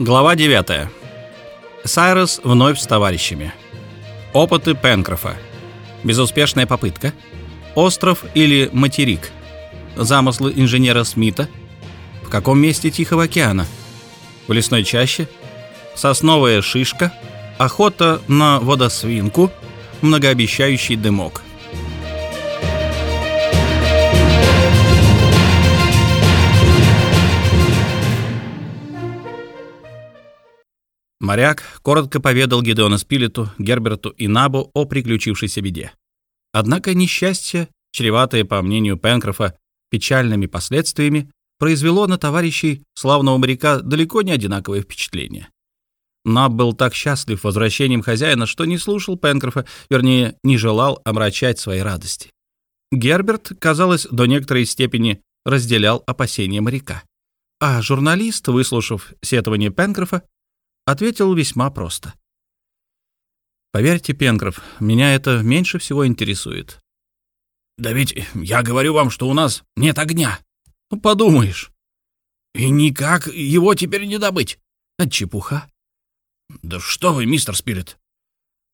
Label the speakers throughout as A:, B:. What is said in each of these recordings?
A: Глава 9. Сайрос вновь с товарищами. Опыты Пенкрофа. Безуспешная попытка. Остров или материк. Замыслы инженера Смита. В каком месте Тихого океана? В лесной чаще. Сосновая шишка. Охота на водосвинку. Многообещающий дымок. Моряк коротко поведал Гедеону Спилету, Герберту и Набу о приключившейся беде. Однако несчастье, чреватое, по мнению Пенкрофа, печальными последствиями, произвело на товарищей славного моряка далеко не одинаковое впечатление. Наб был так счастлив возвращением хозяина, что не слушал Пенкрофа, вернее, не желал омрачать свои радости. Герберт, казалось, до некоторой степени разделял опасения моряка. А журналист, выслушав сетование Пенкрофа, ответил весьма просто. «Поверьте, Пенкроф, меня это меньше всего интересует».
B: «Да ведь я говорю вам, что у нас нет огня».
A: «Ну, подумаешь».
B: «И никак его теперь не добыть».
A: «А чепуха».
B: «Да что вы, мистер Спирит?»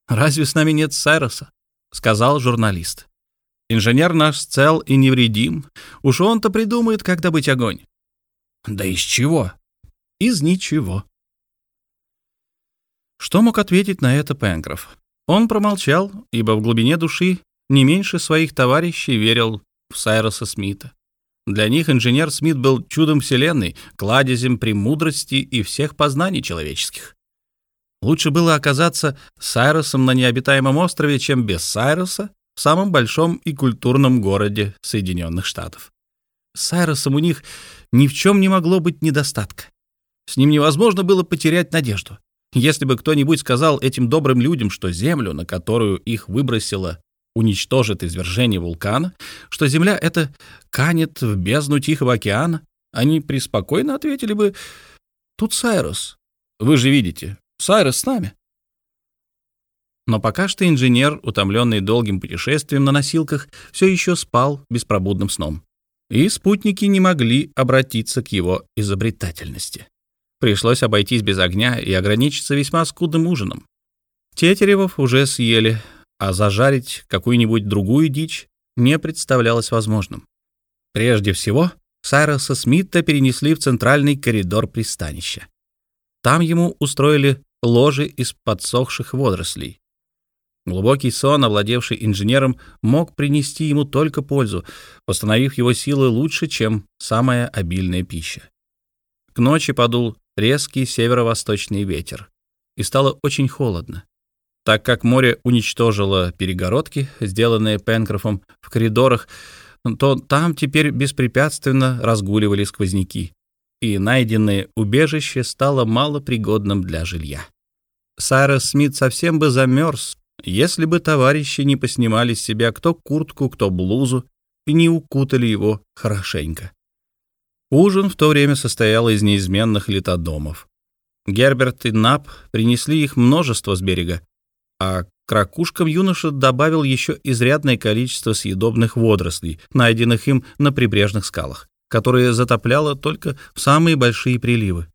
A: «Разве с нами нет Сайроса?» — сказал журналист. «Инженер наш цел и невредим. Уж он-то придумает, как добыть огонь».
B: «Да из чего?»
A: «Из ничего». Что мог ответить на это Пенкроф? Он промолчал, ибо в глубине души не меньше своих товарищей верил в Сайроса Смита. Для них инженер Смит был чудом вселенной, кладезем премудрости и всех познаний человеческих. Лучше было оказаться Сайросом на необитаемом острове, чем без Сайроса в самом большом и культурном городе Соединенных Штатов. С Сайросом у них ни в чем не могло быть недостатка. С ним невозможно было потерять надежду. Если бы кто-нибудь сказал этим добрым людям, что землю, на которую их выбросило, уничтожит извержение вулкана, что земля эта канет в бездну Тихого океана, они преспокойно ответили бы «Тут Сайрус. Вы же видите, Сайрус с нами». Но пока что инженер, утомленный долгим путешествием на носилках, все еще спал беспробудным сном. И спутники не могли обратиться к его изобретательности. Пришлось обойтись без огня и ограничиться весьма скудным ужином. Тетеревов уже съели, а зажарить какую-нибудь другую дичь не представлялось возможным. Прежде всего, Сайроса Смита перенесли в центральный коридор пристанища. Там ему устроили ложи из подсохших водорослей. Глубокий сон, овладевший инженером, мог принести ему только пользу, восстановив его силы лучше, чем самая обильная пища. К ночи подул резкий северо-восточный ветер, и стало очень холодно. Так как море уничтожило перегородки, сделанные Пенкрофом в коридорах, то там теперь беспрепятственно разгуливали сквозняки, и найденное убежище стало малопригодным для жилья. Сайрос Смит совсем бы замерз, если бы товарищи не поснимали с себя кто куртку, кто блузу и не укутали его хорошенько. Ужин в то время состоял из неизменных литодомов. Герберт и Нап принесли их множество с берега, а к ракушкам юноша добавил еще изрядное количество съедобных водорослей, найденных им на прибрежных скалах, которые затопляло только в самые большие приливы.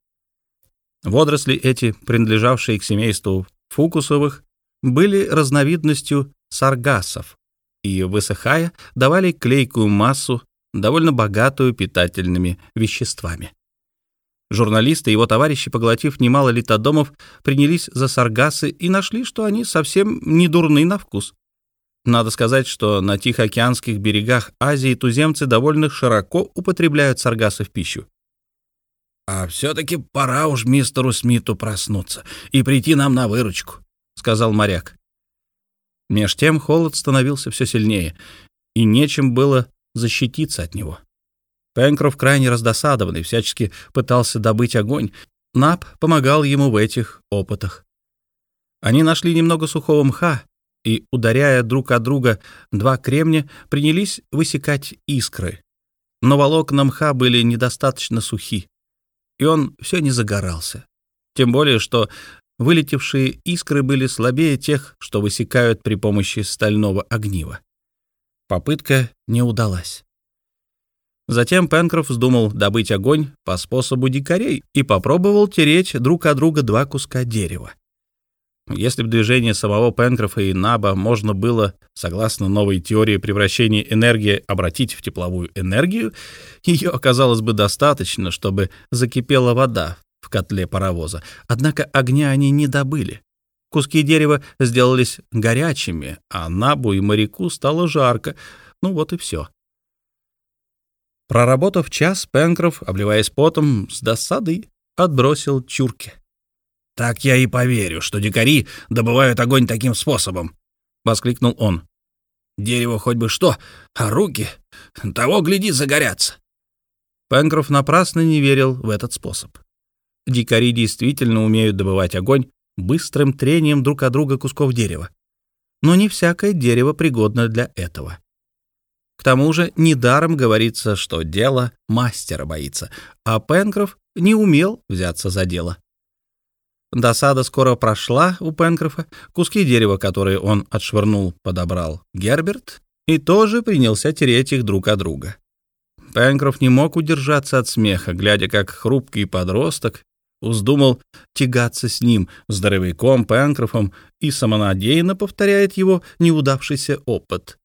A: Водоросли эти, принадлежавшие к семейству фукусовых, были разновидностью саргасов и, высыхая, давали клейкую массу, довольно богатую питательными веществами. Журналисты и его товарищи, поглотив немало литодомов, принялись за саргасы и нашли, что они совсем не дурны на вкус. Надо сказать, что на Тихоокеанских берегах Азии туземцы довольно широко употребляют саргасы в пищу.
B: «А все-таки пора уж мистеру Смиту проснуться и прийти нам на выручку», — сказал моряк.
A: Меж тем холод становился все сильнее, и нечем было защититься от него. Пенкроф, крайне раздосадованный, всячески пытался добыть огонь. Нап помогал ему в этих опытах. Они нашли немного сухого мха и, ударяя друг от друга два кремня, принялись высекать искры. Но волокна мха были недостаточно сухи, и он все не загорался. Тем более, что вылетевшие искры были слабее тех, что высекают при помощи стального огнива. Попытка не удалась. Затем Пенкроф вздумал добыть огонь по способу дикарей и попробовал тереть друг от друга два куска дерева. Если бы движение самого Пенкрофа и Наба можно было, согласно новой теории превращения энергии, обратить в тепловую энергию, ее оказалось бы достаточно, чтобы закипела вода в котле паровоза. Однако огня они не добыли. Куски дерева сделались горячими, а Набу и моряку стало жарко. Ну вот и все. Проработав час, Пенкроф, обливаясь потом, с досадой отбросил чурки.
B: «Так я и поверю, что дикари добывают огонь таким способом», — воскликнул он. «Дерево хоть бы что, а руки того, гляди, загорятся».
A: Пенкроф напрасно не верил в этот способ. Дикари действительно умеют добывать огонь быстрым трением друг от друга кусков дерева. Но не всякое дерево пригодно для этого. К тому же недаром говорится, что дело мастера боится, а Пенкроф не умел взяться за дело. Досада скоро прошла у Пенкрофа. Куски дерева, которые он отшвырнул, подобрал Герберт и тоже принялся тереть их друг от друга. Пенкроф не мог удержаться от смеха, глядя, как хрупкий подросток вздумал тягаться с ним, здоровяком Пенкрофом, и самонадеянно повторяет его неудавшийся опыт.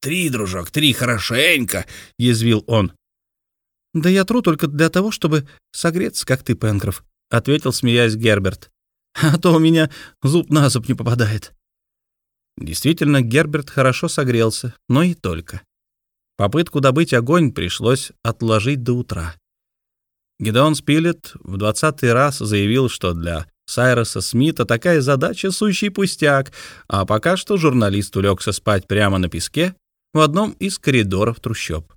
B: «Три, дружок, три, хорошенько!» — язвил он.
A: «Да я тру только для того, чтобы согреться, как ты, Пенкроф», — ответил, смеясь Герберт. «А то у меня зуб на зуб не попадает». Действительно, Герберт хорошо согрелся, но и только. Попытку добыть огонь пришлось отложить до утра. Гидеон Спилет в двадцатый раз заявил, что для Сайроса Смита такая задача — сущий пустяк, а пока что журналист улегся спать прямо на песке в одном из коридоров трущоб.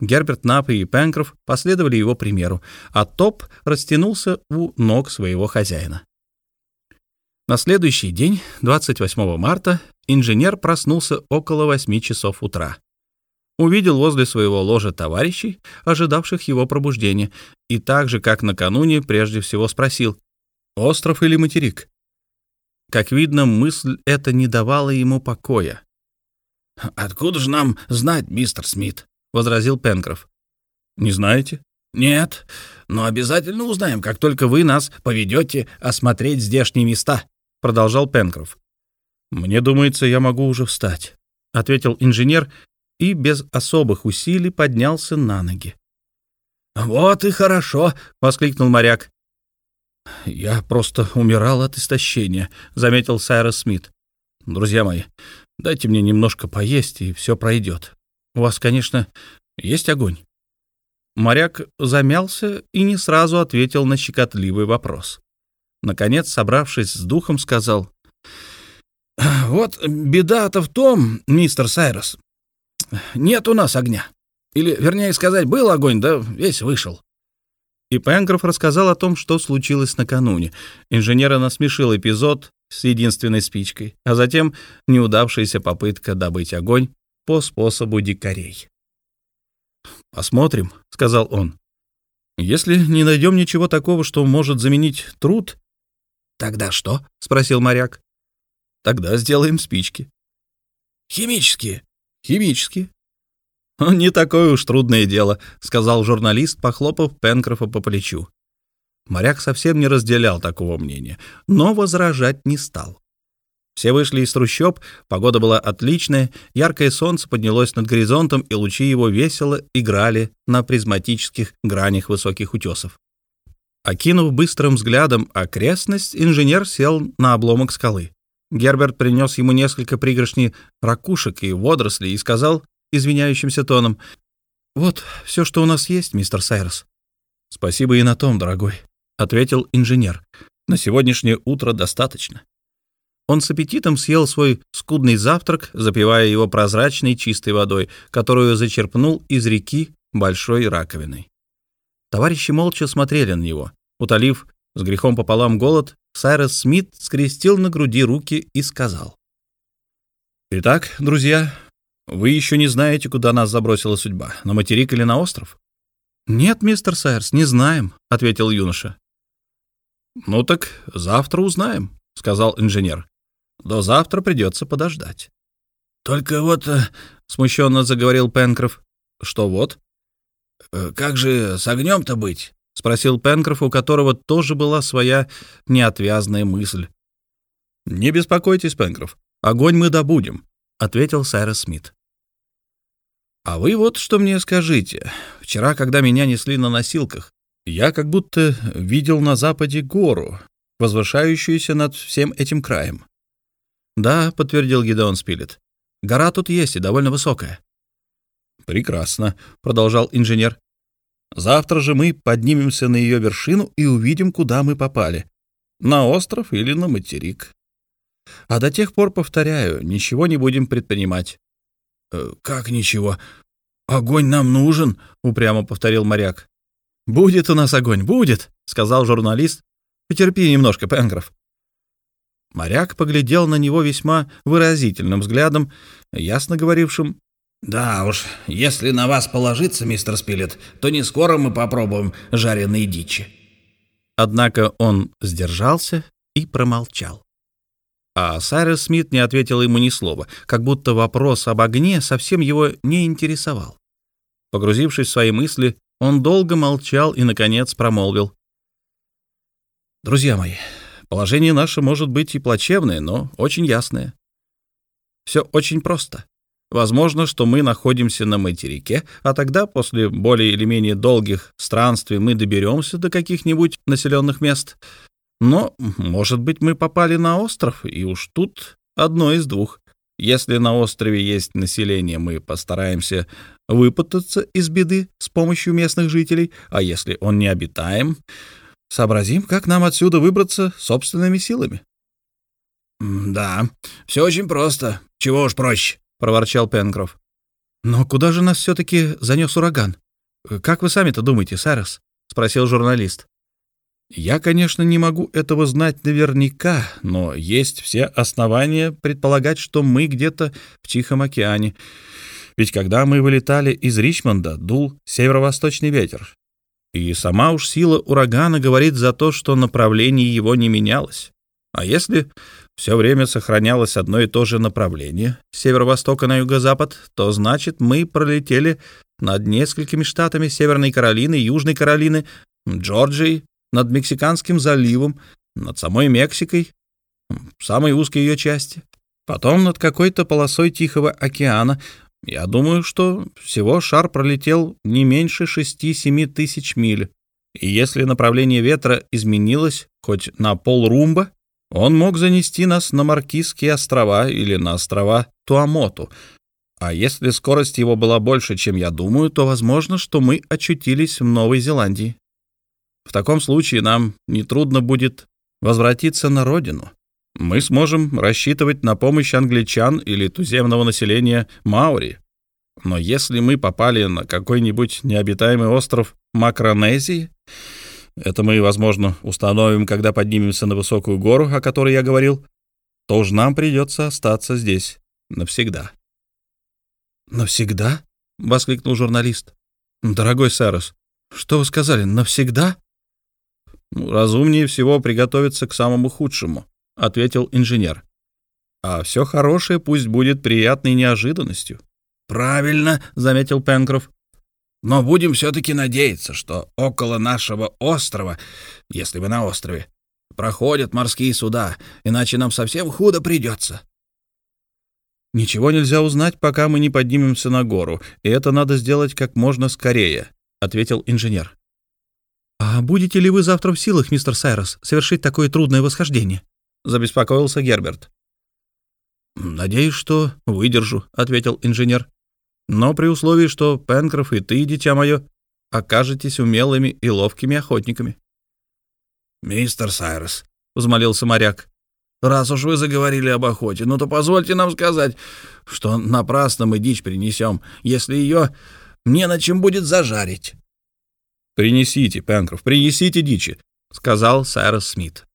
A: Герберт Нап и Пенкроф последовали его примеру, а Топ растянулся у ног своего хозяина. На следующий день, 28 марта, инженер проснулся около 8 часов утра. Увидел возле своего ложа товарищей, ожидавших его пробуждения, и так же, как накануне, прежде всего спросил, «Остров или материк?» Как видно, мысль эта не давала ему покоя.
B: «Откуда же нам знать, мистер Смит?»
A: возразил Пенкроф. «Не знаете?»
B: «Нет, но обязательно узнаем, как только вы нас поведете осмотреть здешние места», — продолжал Пенкроф.
A: «Мне думается, я могу уже встать», — ответил инженер и без особых усилий поднялся на ноги.
B: «Вот и хорошо», — воскликнул моряк.
A: «Я просто умирал от истощения», — заметил Сайрос Смит. «Друзья мои, дайте мне немножко поесть, и все пройдет. У вас, конечно, есть огонь?» Моряк замялся и не сразу ответил на щекотливый вопрос. Наконец, собравшись с духом, сказал,
B: «Вот беда-то в том, мистер Сайрос, нет у нас огня. Или, вернее сказать, был огонь, да весь вышел».
A: И Пенкроф рассказал о том, что случилось накануне. Инженера насмешил эпизод с единственной спичкой, а затем неудавшаяся попытка добыть огонь по способу дикарей. «Посмотрим», — сказал он. «Если не найдем ничего такого, что может заменить труд...»
B: «Тогда что?»
A: — спросил моряк. «Тогда сделаем спички».
B: «Химические?»
A: «Химические». «Не такое уж трудное дело», — сказал журналист, похлопав Пенкрофа по плечу. Моряк совсем не разделял такого мнения, но возражать не стал. Все вышли из трущоб, погода была отличная, яркое солнце поднялось над горизонтом, и лучи его весело играли на призматических гранях высоких утесов. Окинув быстрым взглядом окрестность, инженер сел на обломок скалы. Герберт принес ему несколько пригоршней ракушек и водорослей и сказал извиняющимся тоном, «Вот все, что у нас есть, мистер Сайрос». «Спасибо и на том, дорогой», — ответил инженер. «На сегодняшнее утро достаточно». Он с аппетитом съел свой скудный завтрак, запивая его прозрачной чистой водой, которую зачерпнул из реки большой раковиной. Товарищи молча смотрели на него. Утолив с грехом пополам голод, Сайрес Смит скрестил на груди руки и сказал. «Итак, друзья, вы еще не знаете, куда нас забросила судьба, на материк или на остров?» «Нет, мистер Сайрс, не знаем», — ответил юноша. «Ну так завтра узнаем», — сказал инженер. До завтра придется подождать.
B: «Только вот...» э, —
A: смущенно заговорил Пенкроф.
B: Что вот?
A: Э, как же с огнем-то быть? — спросил Пенкроф, у которого тоже была своя неотвязная мысль. «Не беспокойтесь, Пенкроф, огонь мы добудем», — ответил Сайрос Смит. «А вы вот что мне скажите. Вчера, когда меня несли на носилках, я как будто видел на западе гору, возвышающуюся над всем этим краем». «Да», — подтвердил Гидеон Спилет. «Гора тут есть и довольно высокая». «Прекрасно», — продолжал инженер. Завтра же мы поднимемся на ее вершину и увидим, куда мы попали. На остров или на материк. А до тех пор, повторяю, ничего не будем предпринимать.
B: «Э, «Как ничего? Огонь нам нужен», — упрямо повторил моряк.
A: «Будет у нас огонь, будет», — сказал журналист. «Потерпи немножко, Пенкроф». Моряк поглядел на него весьма выразительным взглядом, ясно говорившим
B: «Да уж, если на вас положиться, мистер Спилет, то не скоро мы попробуем жареные дичи».
A: Однако он сдержался и промолчал. А Сайрес Смит не ответил ему ни слова, как будто вопрос об огне совсем его не интересовал. Погрузившись в свои мысли, он долго молчал и, наконец, промолвил. «Друзья мои, положение наше может быть и плачевное, но очень ясное. Все очень просто. Возможно, что мы находимся на материке, а тогда, после более или менее долгих странствий, мы доберемся до каких-нибудь населенных мест. Но, может быть, мы попали на остров, и уж тут одно из двух. Если на острове есть население, мы постараемся выпутаться из беды с помощью местных жителей, а если он не обитаем, сообразим, как нам отсюда выбраться собственными силами.
B: «Да, все очень просто. Чего уж проще», — проворчал Пенкроф.
A: «Но куда же нас все-таки занес ураган? Как вы сами-то думаете, Сайрос?» — спросил журналист. «Я, конечно, не могу этого знать наверняка, но есть все основания предполагать, что мы где-то в Тихом океане. Ведь когда мы вылетали из Ричмонда, дул северо-восточный ветер. И сама уж сила урагана говорит за то, что направление его не менялось. А если все время сохранялось одно и то же направление с северо-востока на юго-запад, то значит мы пролетели над несколькими штатами Северной Каролины, Южной Каролины, Джорджией, над Мексиканским заливом, над самой Мексикой, в самой узкой ее части, потом над какой-то полосой Тихого океана. Я думаю, что всего шар пролетел не меньше 6-7 тысяч миль. И если направление ветра изменилось хоть на полрумба, он мог занести нас на Маркизские острова или на острова Туамоту. А если скорость его была больше, чем я думаю, то возможно, что мы очутились в Новой Зеландии. В таком случае нам нетрудно будет возвратиться на родину. Мы сможем рассчитывать на помощь англичан или туземного населения Маури. Но если мы попали на какой-нибудь необитаемый остров Макронезии, это мы, возможно, установим, когда поднимемся на высокую гору, о которой я говорил, то уж нам придется остаться здесь навсегда.
B: «Навсегда?» — воскликнул журналист. «Дорогой Сарос, что вы сказали, навсегда?»
A: «Ну, «Разумнее всего приготовиться к самому худшему», — ответил инженер. «А все хорошее пусть будет приятной неожиданностью».
B: «Правильно», — заметил Пенкроф. Но будем все-таки надеяться, что около нашего острова, если вы на острове, проходят морские суда, иначе нам совсем худо придется.
A: «Ничего нельзя узнать, пока мы не поднимемся на гору, и это надо сделать как можно скорее», — ответил инженер. «А будете ли вы завтра в силах, мистер Сайрос, совершить такое трудное восхождение?» — забеспокоился Герберт. «Надеюсь, что выдержу», — ответил инженер но при условии, что Пенкроф и ты, дитя мое, окажетесь умелыми и ловкими охотниками.
B: «Мистер Сайрес», — взмолился моряк, — «раз уж вы заговорили об охоте, ну то позвольте нам сказать, что напрасно мы дичь принесем, если ее не на чем будет зажарить».
A: «Принесите, Пенкроф, принесите дичи», — сказал Сайрес Смит.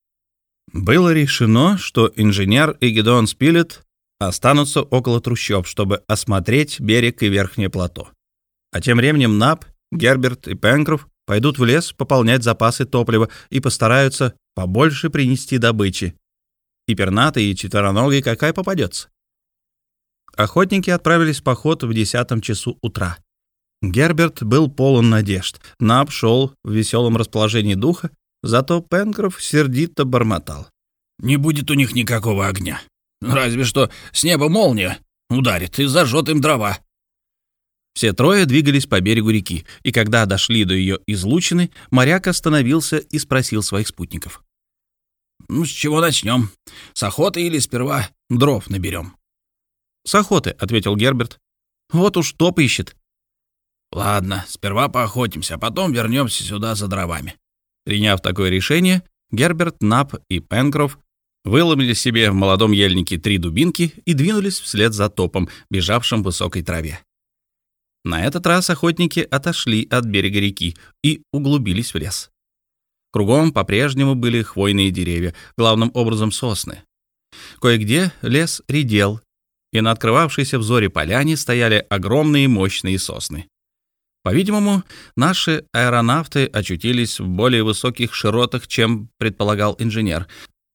A: Было решено, что инженер и Гедеон Спилет останутся около трущоб, чтобы осмотреть берег и верхнее плато. А тем временем Нап, Герберт и Пенкроф пойдут в лес пополнять запасы топлива и постараются побольше принести добычи. И пернатый, и четвероногий какая попадется. Охотники отправились в поход в десятом часу утра. Герберт был полон надежд. Наб шел в веселом расположении духа, зато Пенкроф сердито бормотал.
B: «Не будет у них никакого огня. Разве что с неба молния ударит и зажжет им дрова».
A: Все трое двигались по берегу реки, и когда дошли до ее излучины, моряк остановился и спросил своих спутников.
B: «Ну, с чего начнем? С охоты или сперва дров наберем?»
A: «С охоты», — ответил Герберт. «Вот уж топ ищет».
B: «Ладно, сперва поохотимся, а потом вернемся сюда за дровами».
A: Приняв такое решение, Герберт, Нап и Пенкроф выломили себе в молодом ельнике три дубинки и двинулись вслед за топом, бежавшим в высокой траве. На этот раз охотники отошли от берега реки и углубились в лес. Кругом по-прежнему были хвойные деревья, главным образом сосны. Кое-где лес редел, и на открывавшейся взоре поляне стояли огромные мощные сосны. По-видимому, наши аэронавты очутились в более высоких широтах, чем предполагал инженер.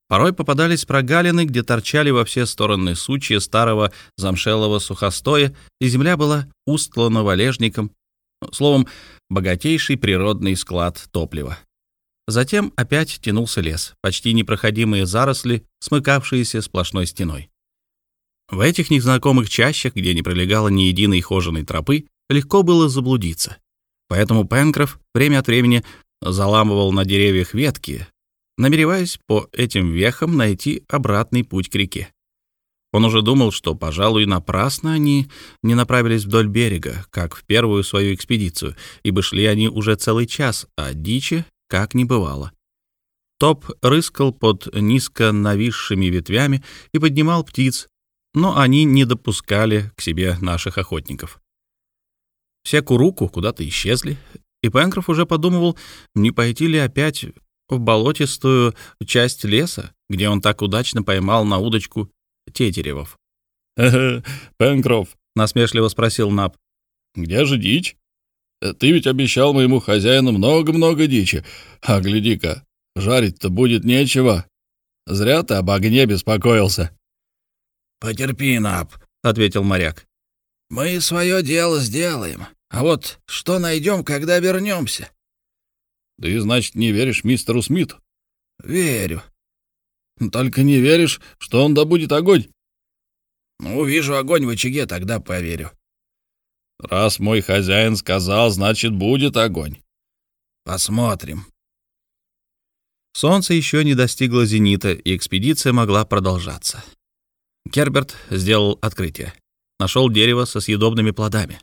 A: Порой попадались прогалины, где торчали во все стороны сучья старого замшелого сухостоя, и земля была устлана валежником, словом, богатейший природный склад топлива. Затем опять тянулся лес, почти непроходимые заросли, смыкавшиеся сплошной стеной. В этих незнакомых чащах, где не пролегало ни единой хоженой тропы, легко было заблудиться. Поэтому Пенкроф время от времени заламывал на деревьях ветки, намереваясь по этим вехам найти обратный путь к реке. Он уже думал, что, пожалуй, напрасно они не направились вдоль берега, как в первую свою экспедицию, ибо шли они уже целый час, а дичи как не бывало. Топ рыскал под низко нависшими ветвями и поднимал птиц, но они не допускали к себе наших охотников. Все куруку куда-то исчезли, и Пенкроф уже подумывал, не пойти ли опять в болотистую часть леса, где он так удачно поймал на удочку тетеревов.
C: «Э-э, Пенкроф», —
A: насмешливо спросил Наб, —
C: «где же дичь? Ты ведь обещал моему хозяину много-много дичи, а гляди-ка, жарить-то будет нечего. Зря ты об огне беспокоился».
B: «Потерпи, Наб», — ответил моряк. «Мы свое дело сделаем. А вот что найдем, когда вернемся?»
C: «Ты, значит, не веришь мистеру Смиту?»
B: «Верю».
C: «Только не веришь, что он добудет огонь?»
B: «Увижу огонь в очаге, тогда поверю».
C: «Раз мой хозяин сказал, значит, будет огонь».
B: «Посмотрим».
A: Солнце еще не достигло зенита, и экспедиция могла продолжаться. Керберт сделал открытие. Нашел дерево со съедобными плодами.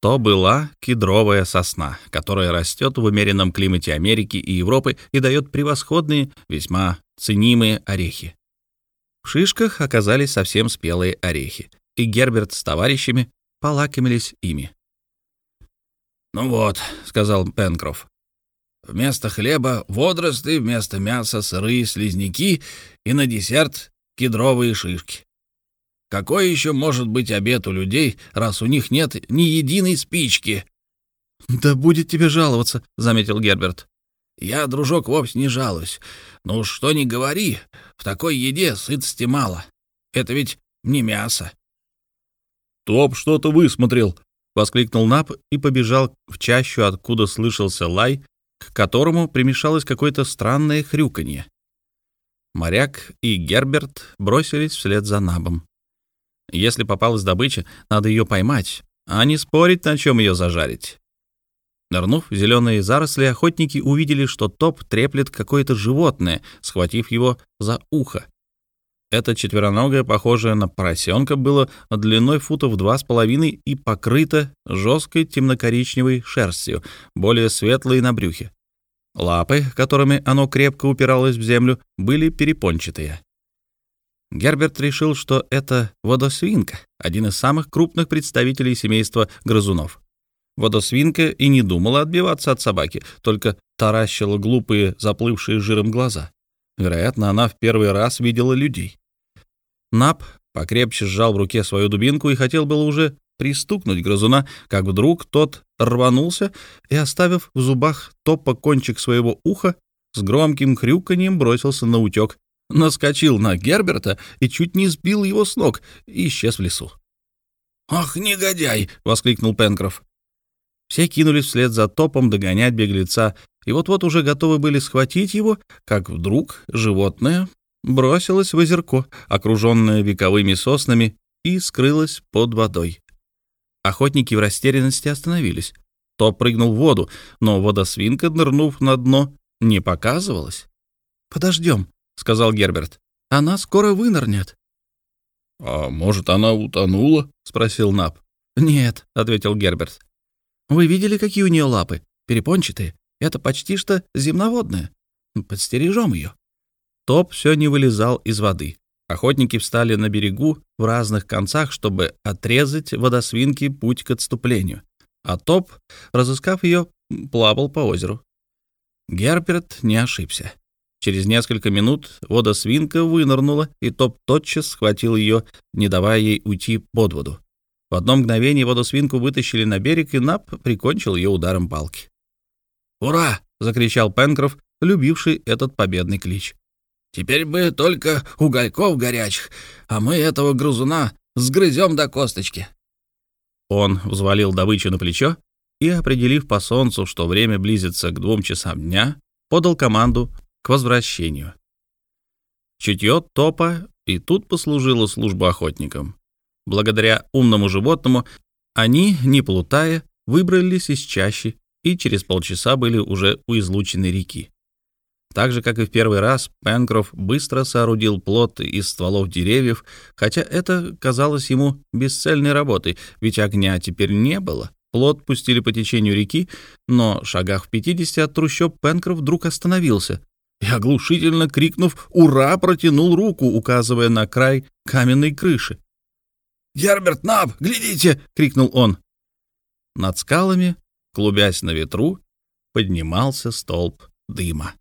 A: То была кедровая сосна, которая растет в умеренном климате Америки и Европы и дает превосходные, весьма ценимые орехи. В шишках оказались совсем спелые орехи, и Герберт с товарищами полакомились ими.
B: «Ну вот», — сказал Пенкроф, — «вместо хлеба водоросли, вместо мяса сырые слизняки и на десерт кедровые шишки. Какой еще может быть обед у людей, раз у них нет ни единой спички?»
A: «Да будет тебе жаловаться», — заметил Герберт.
B: «Я, дружок, вовсе не жалуюсь. Ну, что ни говори, в такой еде сытости мало. Это ведь не мясо».
C: «Топ что-то высмотрел», —
A: воскликнул Нап и побежал в чащу, откуда слышался лай, к которому примешалось какое-то странное хрюканье. Моряк и Герберт бросились вслед за Набом. Если попалась добыча, надо ее поймать, а не спорить, на чем ее зажарить. Нырнув в зеленые заросли, охотники увидели, что топ треплет какое-то животное, схватив его за ухо. Это четвероногое, похожее на поросенка, было длиной футов два с половиной и покрыто жесткой темно-коричневой шерстью, более светлой на брюхе. Лапы, которыми оно крепко упиралось в землю, были перепончатые. Герберт решил, что это водосвинка, один из самых крупных представителей семейства грызунов. Водосвинка и не думала отбиваться от собаки, только таращила глупые, заплывшие жиром глаза. Вероятно, она в первый раз видела людей. Нап покрепче сжал в руке свою дубинку и хотел было уже пристукнуть грызуна, как вдруг тот рванулся и, оставив в зубах топа кончик своего уха, с громким хрюканьем бросился на утек, наскочил на Герберта и чуть не сбил его с ног и исчез в лесу.
B: «Ах, негодяй!»
A: — воскликнул Пенкроф. Все кинулись вслед за топом догонять беглеца, и вот-вот уже готовы были схватить его, как вдруг животное бросилось в озерко, окруженное вековыми соснами, и скрылось под водой. Охотники в растерянности остановились. Топ прыгнул в воду, но водосвинка, нырнув на дно, не показывалась. «Подождем», — сказал Герберт. «Она скоро вынырнет».
C: «А может, она утонула?» — спросил Нап.
A: «Нет», — ответил Герберт. «Вы видели, какие у нее лапы? Перепончатые. Это почти что земноводная. Подстережем ее». Топ все не вылезал из воды. Охотники встали на берегу в разных концах, чтобы отрезать водосвинке путь к отступлению. А Топ, разыскав ее, плавал по озеру. Герберт не ошибся. Через несколько минут водосвинка вынырнула, и Топ тотчас схватил ее, не давая ей уйти под воду. В одно мгновение водосвинку вытащили на берег, и Нап прикончил ее ударом палки.
B: «Ура!» — закричал Пенкроф, любивший этот победный клич. «Теперь бы только угольков горячих, а мы этого грузуна сгрызем до косточки».
A: Он взвалил добычу на плечо и, определив по солнцу, что время близится к двум часам дня, подал команду к возвращению. Чутье топа и тут послужило службу охотникам. Благодаря умному животному они, не плутая, выбрались из чащи и через полчаса были уже у излученной реки. Так же, как и в первый раз, Пенкроф быстро соорудил плот из стволов деревьев, хотя это казалось ему бесцельной работой, ведь огня теперь не было. Плот пустили по течению реки, но шагах в пятидесяти от трущоб Пенкроф вдруг остановился и, оглушительно крикнув «Ура!», протянул руку, указывая на край каменной крыши.
B: «Герберт, Наб, глядите!» — крикнул он.
A: Над скалами, клубясь на ветру, поднимался столб дыма.